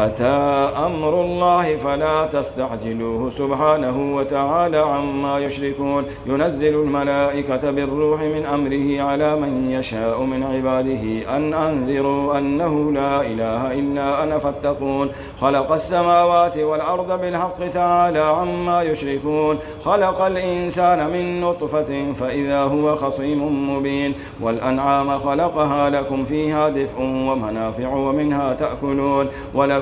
أتى أمر الله فلا تستعجلوه سبحانه وتعالى عما يشركون. ينزل الملائكة بالروح من أمره على من يشاء من عباده أن أنذروا أنه لا إله إلا أنا فاتقون. خلق السماوات والأرض بالحق تعالى عما يشركون. خلق الإنسان من نطفة فإذا هو خصيم مبين. والأنعام خلقها لكم فيها دفء ومنافع ومنها تأكلون. ولكم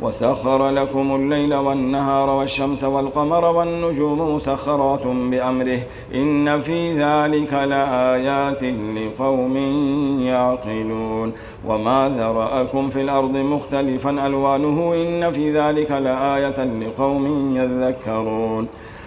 وسخر لكم الليل والنهار والشمس والقمر والنجوم مسخرات بأمره. إن في ذلك لآيات لقوم يعقلون. وما ذرأكم في الأرض مختلفا ألوانه. إن في ذلك لآية لقوم يذكرون.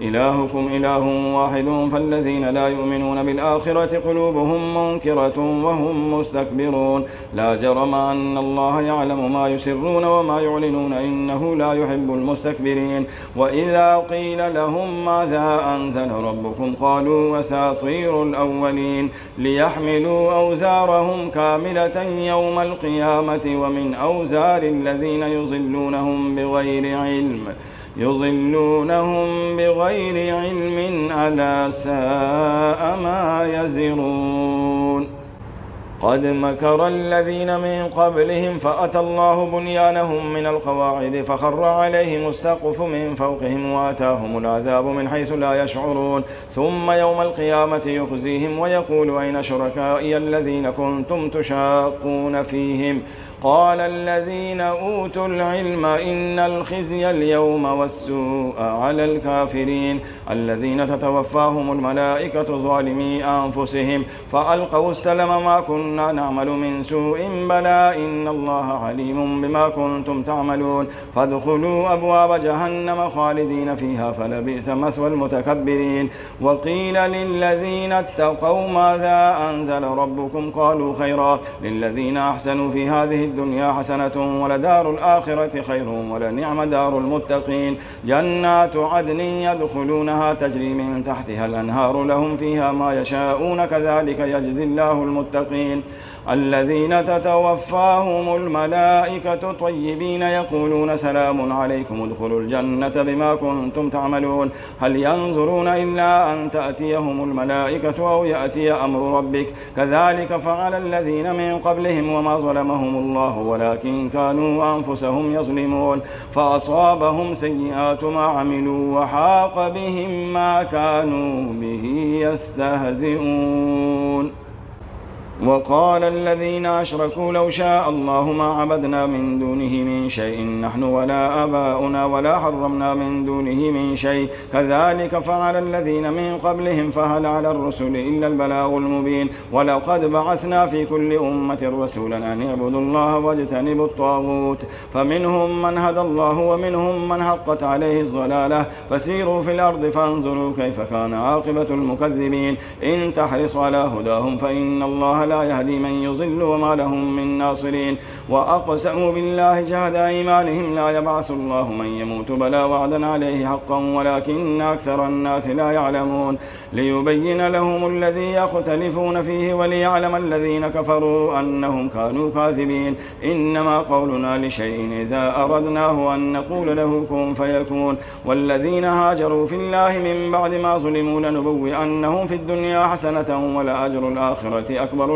إلهكم إله واحد فالذين لا يؤمنون بالآخرة قلوبهم منكرة وهم مستكبرون. لا جرم أن الله يعلم ما يسرون وما يعلنون إنه لا يحب المستكبرين. وإذا قيل لهم ماذا أنزل ربكم قالوا وساطير الأولين. ليحملوا أوزارهم كاملة يوم القيامة ومن أوزار الذين يضلونهم بغير علم. يضلونهم بغير علم ألا ساء ما يزرون. قد مكر الذين من قبلهم فأتى الله بنيانهم من القواعد فخر عليهم السقف من فوقهم وآتاهم العذاب من حيث لا يشعرون. ثم يوم القيامة يخزيهم ويقول أين شركائي الذين كنتم تشاقون فيهم؟ قال الذين أوتوا العلم إن الخزي اليوم والسوء على الكافرين. الذين تتوفاهم الملائكة ظالمي أنفسهم فألقوا السلم ما كنا نعمل من سوء بلى إن الله عليم بما كنتم تعملون. فادخلوا أبواب جهنم خالدين فيها فلبئس مثوى المتكبرين. وقيل للذين اتقوا ماذا أنزل ربكم؟ قالوا خيرا. للذين أحسنوا في هذه الدنيا حسنة ولدار الآخرة خير ولنعم دار المتقين. جنات عدن يدخلونها تجري من تحتها الأنهار لهم فيها ما يشاءون. كذلك يجزي الله المتقين. الذين تتوفاهم الملائكة طيبين يقولون سلام عليكم ادخلوا الجنة بما كنتم تعملون. هل ينظرون إلا أن تأتيهم الملائكة أو يأتي أمر ربك؟ كذلك فعل الذين من قبلهم وما ظلمهم الله ولكن كانوا أنفسهم يظلمون. فأصابهم سيئات ما عملوا وحاق بهم ما كانوا به يستهزئون. وقال الذين أشركوا لو شاء الله ما عبدنا من دونه من شيء نحن ولا آباؤنا ولا حرمنا من دونه من شيء. كذلك فعل الذين من قبلهم فهل على الرسل إلا البلاغ المبين. ولقد بعثنا في كل أمة رسولا أن اعبدوا الله واجتنبوا الطاغوت. فمنهم من هدى الله ومنهم من حقت عليه الضلالة. فسيروا في الأرض فانظروا كيف كان عاقبة المكذبين. إن تحرص على هداهم فإن الله لا يهدي من يضل وما لهم من ناصرين. وأقسموا بالله جهد إيمانهم لا يبعث الله من يموت بلا وعدا عليه حقا ولكن أكثر الناس لا يعلمون. ليبين لهم الذي يختلفون فيه وليعلم الذين كفروا أنهم كانوا كاذبين. إنما قولنا لشيء إذا أردناه أن نقول له كن فيكون. والذين هاجروا في الله من بعد ما ظلموا لنبوئنهم في الدنيا حسنة ولأجر الآخرة أكبر.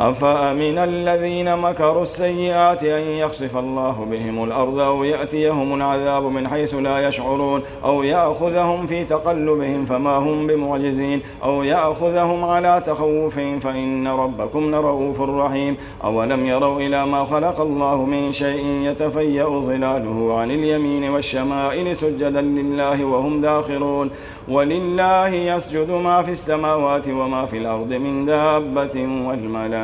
أفأمن الذين مكروا السيئات أن يخسف الله بهم الأرض أو يأتيهم العذاب من حيث لا يشعرون أو يأخذهم في تقلبهم فما هم بمعجزين أو يأخذهم على تخوف فإن ربكم لرؤوف رحيم أولم يروا إلى ما خلق الله من شيء يتفيأ ظلاله عن اليمين والشمائل سجدا لله وهم داخرون ولله يسجد ما في السماوات وما في الأرض من دابة والملائكة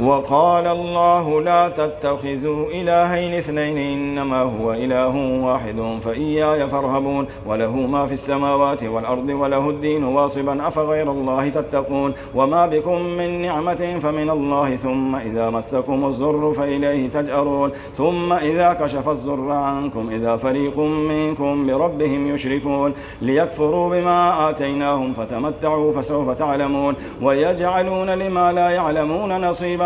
وقال الله لا تتخذوا إلهين اثنين إنما هو إله واحد فإياي فارهبون وله ما في السماوات والأرض وله الدين واصبا أفغير الله تتقون وما بكم من نعمة فمن الله ثم إذا مسكم الضر فإليه تجأرون ثم إذا كشف الضر عنكم إذا فريق منكم بربهم يشركون ليكفروا بما آتيناهم فتمتعوا فسوف تعلمون ويجعلون لما لا يعلمون نصيبا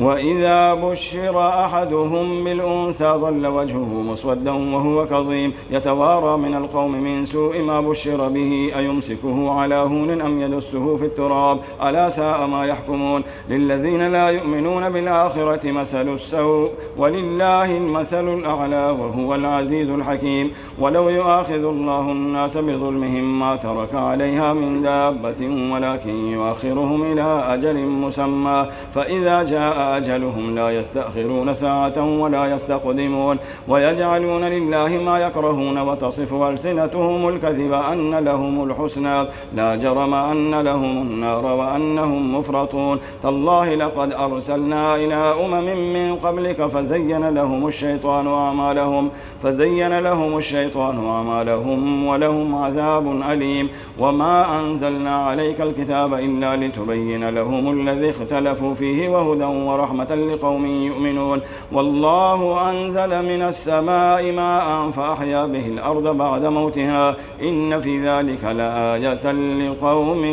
وإذا بشر أحدهم بالأنثى ظل وجهه مسودا وهو كظيم. يتوارى من القوم من سوء ما بشر به أيمسكه على هون أم يدسه في التراب؟ ألا ساء ما يحكمون. للذين لا يؤمنون بالآخرة مثل السوء ولله المثل الأعلى وهو العزيز الحكيم. ولو يؤاخذ الله الناس بظلمهم ما ترك عليها من دابة ولكن يؤخرهم إلى أجل مسمى. فإذا جاء أجلهم لا يستأخرون ساعة ولا يستقدمون ويجعلون لله ما يكرهون وتصف ألسنتهم الكذب أن لهم الحسنى لا جرم أن لهم النار وأنهم مفرطون تالله لقد أرسلنا إلى أمم من قبلك فزين لهم الشيطان أعمالهم فزين لهم الشيطان أعمالهم ولهم عذاب أليم وما أنزلنا عليك الكتاب إلا لتبين لهم الذي اختلفوا فيه وهدى ورحمة لقوم يؤمنون. والله أنزل من السماء ماء فأحيا به الأرض بعد موتها. إن في ذلك لآية لقوم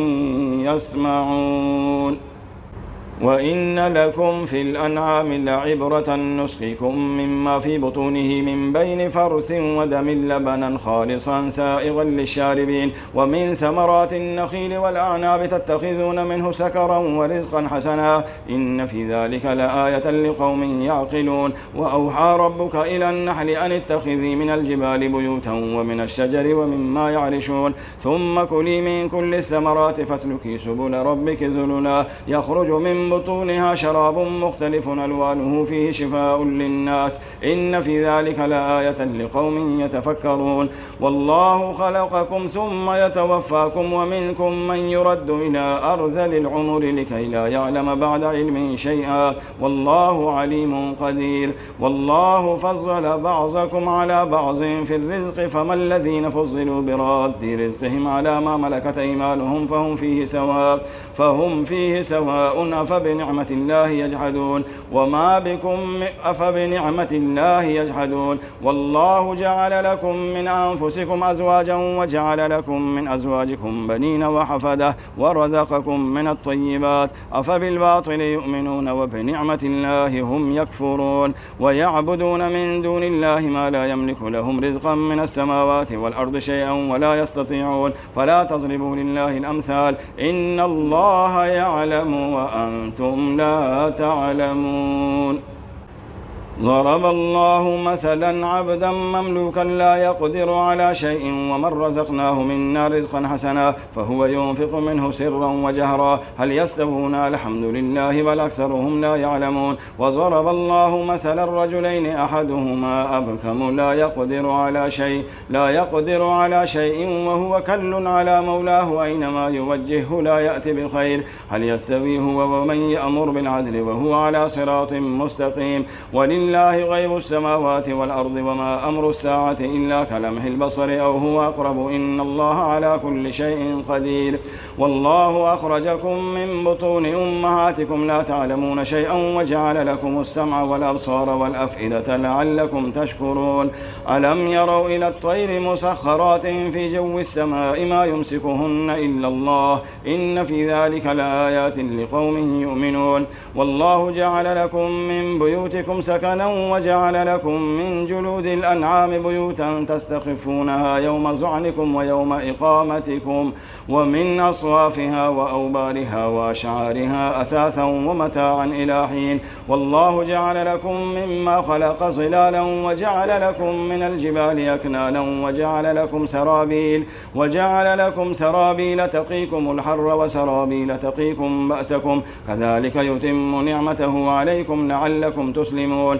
يسمعون. وإن لكم في الأنعام لعبرة نسقكم مما في بطونه من بين فرث ودم لبنا خالصا سائغا للشاربين ومن ثمرات النخيل والأعناب تتخذون منه سكرا ورزقا حسنا إن في ذلك لآية لقوم يعقلون وأوحى ربك إلى النحل أن اتخذي من الجبال بيوتا ومن الشجر ومما يعرشون ثم كلي من كل الثمرات فاسلكي سبل ربك ذللا يخرج من بطونها شراب مختلف ألوانه فيه شفاء للناس. إن في ذلك لآية لقوم يتفكرون. والله خلقكم ثم يتوفاكم ومنكم من يرد إلى أرذل العمر لكي لا يعلم بعد علم شيئا. والله عليم قدير. والله فضل بعضكم على بعض في الرزق فما الذين فضلوا براد رزقهم على ما ملكت أيمانهم فهم فيه سواء فهم فيه سواء أفبنعمة الله يجحدون وما بكم أفبنعمة الله يجحدون والله جعل لكم من أنفسكم أزواجا وجعل لكم من أزواجكم بنين وحفدة ورزقكم من الطيبات أفبالباطل يؤمنون وبنعمة الله هم يكفرون ويعبدون من دون الله ما لا يملك لهم رزقا من السماوات والأرض شيئا ولا يستطيعون فلا تضربوا لله الأمثال إن الله يعلم وأنتم لا تعلمون ضرب الله مثلا عبدا مملوكا لا يقدر على شيء ومن رزقناه منا رزقا حسنا فهو ينفق منه سرا وجهرا. هل يستوون؟ الحمد لله بل أكثرهم لا يعلمون. وضرب الله مثلا الرجلين أحدهما أبكم لا يقدر على شيء لا يقدر على شيء وهو كل على مولاه أينما يوجهه لا يأتي بخير. هل يستوي هو ومن يأمر بالعدل وهو على صراط مستقيم؟ ولله لله غيب السماوات والأرض وما أمر الساعة إلا كلمح البصر أو هو أقرب. إن الله على كل شيء قدير. والله أخرجكم من بطون أمهاتكم لا تعلمون شيئا وجعل لكم السمع والأبصار والأفئدة لعلكم تشكرون. ألم يروا إلى الطير مسخرات في جو السماء ما يمسكهن إلا الله؟ إن في ذلك لآيات لقوم يؤمنون. والله جعل لكم من بيوتكم سكنا سكنا وجعل لكم من جلود الأنعام بيوتا تستخفونها يوم زعنكم ويوم إقامتكم ومن أصوافها وأوبارها وأشعارها أثاثا ومتاعا إلى حين والله جعل لكم مما خلق ظلالا وجعل لكم من الجبال أكنانا وجعل لكم سرابيل وجعل لكم سرابيل تقيكم الحر وسرابيل تقيكم بأسكم كذلك يتم نعمته عليكم لعلكم تسلمون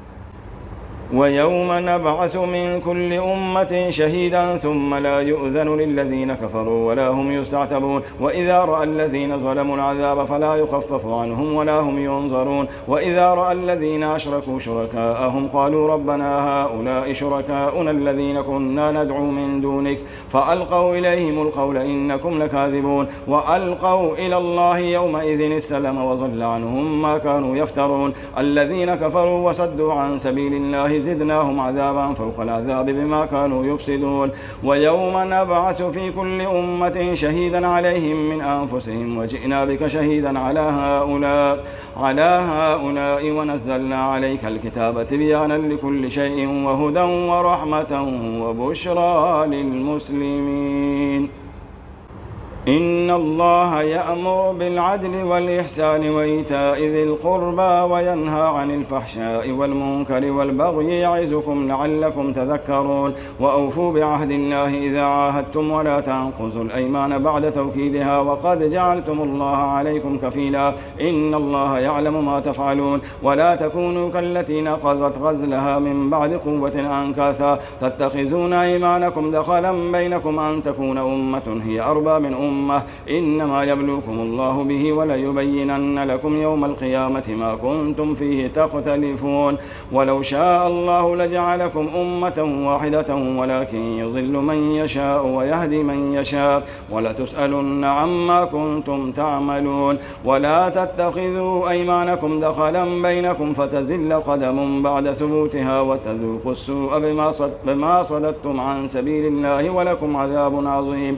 ويوم نبعث من كل أمة شهيدا ثم لا يؤذن للذين كفروا ولا هم يستعتبون. وإذا رأى الذين ظلموا العذاب فلا يخفف عنهم ولا هم ينظرون. وإذا رأى الذين أشركوا شركاءهم قالوا ربنا هؤلاء شركاؤنا الذين كنا ندعو من دونك. فألقوا إليهم القول إنكم لكاذبون. وألقوا إلى الله يومئذ السلم وضل عنهم ما كانوا يفترون. الذين كفروا وصدوا عن سبيل الله زدناهم عذابا فوق العذاب بما كانوا يفسدون. ويوم نبعث في كل أمة شهيدا عليهم من أنفسهم وجئنا بك شهيدا على هؤلاء على هؤلاء ونزلنا عليك الكتاب تبيانا لكل شيء وهدى ورحمة وبشرى للمسلمين. إن الله يأمر بالعدل والإحسان وإيتاء ذي القربى وينهى عن الفحشاء والمنكر والبغي يعزكم لعلكم تذكرون. وأوفوا بعهد الله إذا عاهدتم ولا تنقضوا الأيمان بعد توكيدها. وقد جعلتم الله عليكم كفيلا. إن الله يعلم ما تفعلون. ولا تكونوا كالتي نقضت غزلها من بعد قوة أنكاثا. تتخذون أيمانكم دخلا بينكم أن تكون أمة هي أربى من أمة أمة إنما يبلوكم الله به وليبينن لكم يوم القيامة ما كنتم فيه تختلفون. ولو شاء الله لجعلكم أمة واحدة ولكن يضل من يشاء ويهدي من يشاء. ولتسألن عما كنتم تعملون. ولا تتخذوا أيمانكم دخلا بينكم فتزل قدم بعد ثبوتها وتذوقوا السوء بما, بما صددتم عن سبيل الله ولكم عذاب عظيم.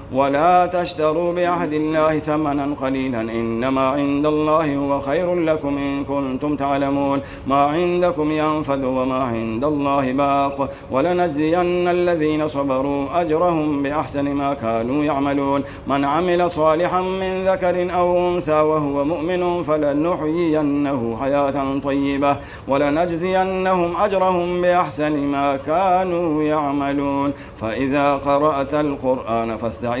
ولا تشتروا بعهد الله ثمنا قليلا إنما عند الله هو خير لكم إن كنتم تعلمون. ما عندكم ينفذ وما عند الله باق. ولنجزين الذين صبروا أجرهم بأحسن ما كانوا يعملون. من عمل صالحا من ذكر أو أنثى وهو مؤمن فلنحيينه حياة طيبة. ولنجزينهم أجرهم بأحسن ما كانوا يعملون. فإذا قرأت القرآن فاستعذ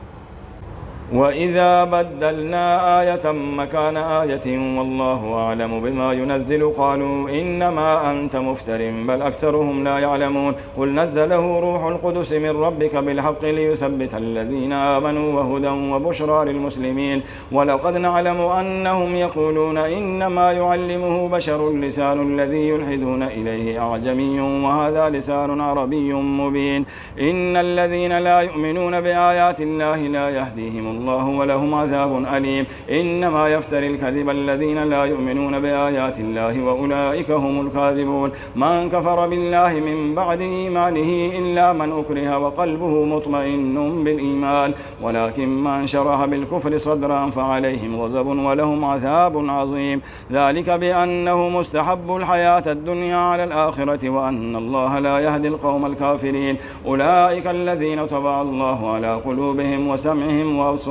وإذا بدلنا آية مكان آية والله أعلم بما ينزل. قالوا إنما أنت مفتر بل أكثرهم لا يعلمون. قل نزله روح القدس من ربك بالحق ليثبت الذين آمنوا وهدى وبشرى للمسلمين. ولقد نعلم أنهم يقولون إنما يعلمه بشر لسان الذي يلحدون إليه أعجمي وهذا لسان عربي مبين. إن الذين لا يؤمنون بآيات الله لا يهديهم الله الله ولهم عذاب أليم. إنما يفتري الكذب الذين لا يؤمنون بآيات الله وأولئك هم الكاذبون. من كفر بالله من بعد إيمانه إلا من أكره وقلبه مطمئن بالإيمان. ولكن من شرح بالكفر صدرا فعليهم غضب ولهم عذاب عظيم. ذلك بأنه مستحب الحياة الدنيا على الآخرة وأن الله لا يهدي القوم الكافرين. أولئك الذين طبع الله على قلوبهم وسمعهم وأبصارهم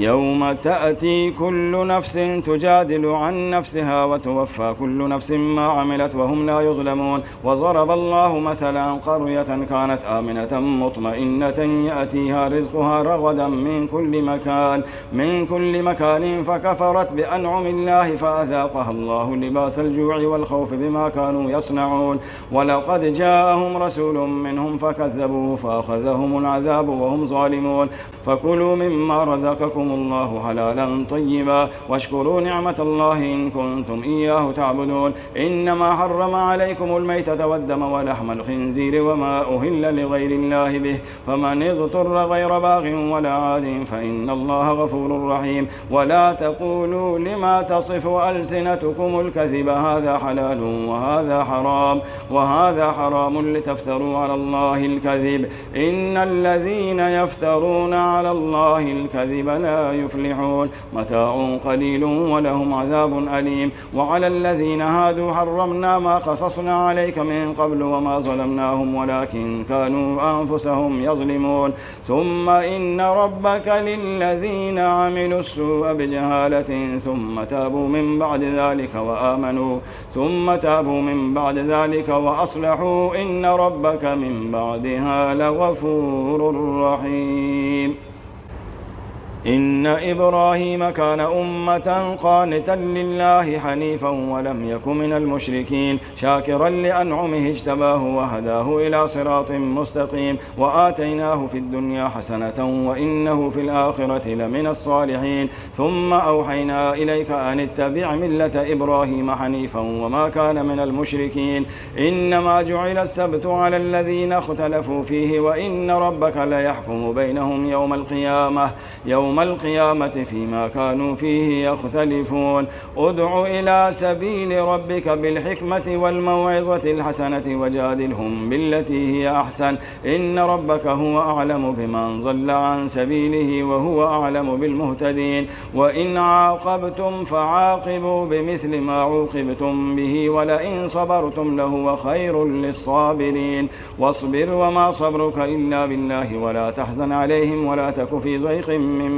يوم تأتي كل نفس تجادل عن نفسها وتوفى كل نفس ما عملت وهم لا يظلمون. وضرب الله مثلا قرية كانت آمنة مطمئنة يأتيها رزقها رغدا من كل مكان من كل مكان فكفرت بأنعم الله فأذاقها الله لباس الجوع والخوف بما كانوا يصنعون. ولقد جاءهم رسول منهم فكذبوه فأخذهم العذاب وهم ظالمون. فكلوا مما رزقكم لكم الله حلالا طيبا. واشكروا نعمة الله إن كنتم إياه تعبدون. إنما حرم عليكم الميتة والدم ولحم الخنزير وما أهل لغير الله به. فمن اضطر غير باغ ولا عاد فإن الله غفور رحيم. ولا تقولوا لما تصف ألسنتكم الكذب هذا حلال وهذا حرام. وهذا حرام لتفتروا على الله الكذب. إن الذين يفترون على الله الكذب لا يفلحون. متاع قليل ولهم عذاب أليم. وعلى الذين هادوا حرمنا ما قصصنا عليك من قبل وما ظلمناهم ولكن كانوا أنفسهم يظلمون. ثم إن ربك للذين عملوا السوء بجهالة ثم تابوا من بعد ذلك وآمنوا. ثم تابوا من بعد ذلك وأصلحوا إن ربك من بعدها لغفور رحيم. إن إبراهيم كان أمة قانتا لله حنيفا ولم يك من المشركين شاكرا لأنعمه اجتباه وهداه إلى صراط مستقيم وآتيناه في الدنيا حسنة وإنه في الآخرة لمن الصالحين. ثم أوحينا إليك أن اتبع ملة إبراهيم حنيفا وما كان من المشركين. إنما جعل السبت على الذين اختلفوا فيه وإن ربك ليحكم بينهم يوم القيامة. يوم يوم القيامة فيما كانوا فيه يختلفون. ادع إلى سبيل ربك بالحكمة والموعظة الحسنة وجادلهم بالتي هي أحسن. إن ربك هو أعلم بمن ضل عن سبيله وهو أعلم بالمهتدين. وإن عاقبتم فعاقبوا بمثل ما عوقبتم به ولئن صبرتم لهو خير للصابرين. واصبر وما صبرك إلا بالله ولا تحزن عليهم ولا تك في ضيق مما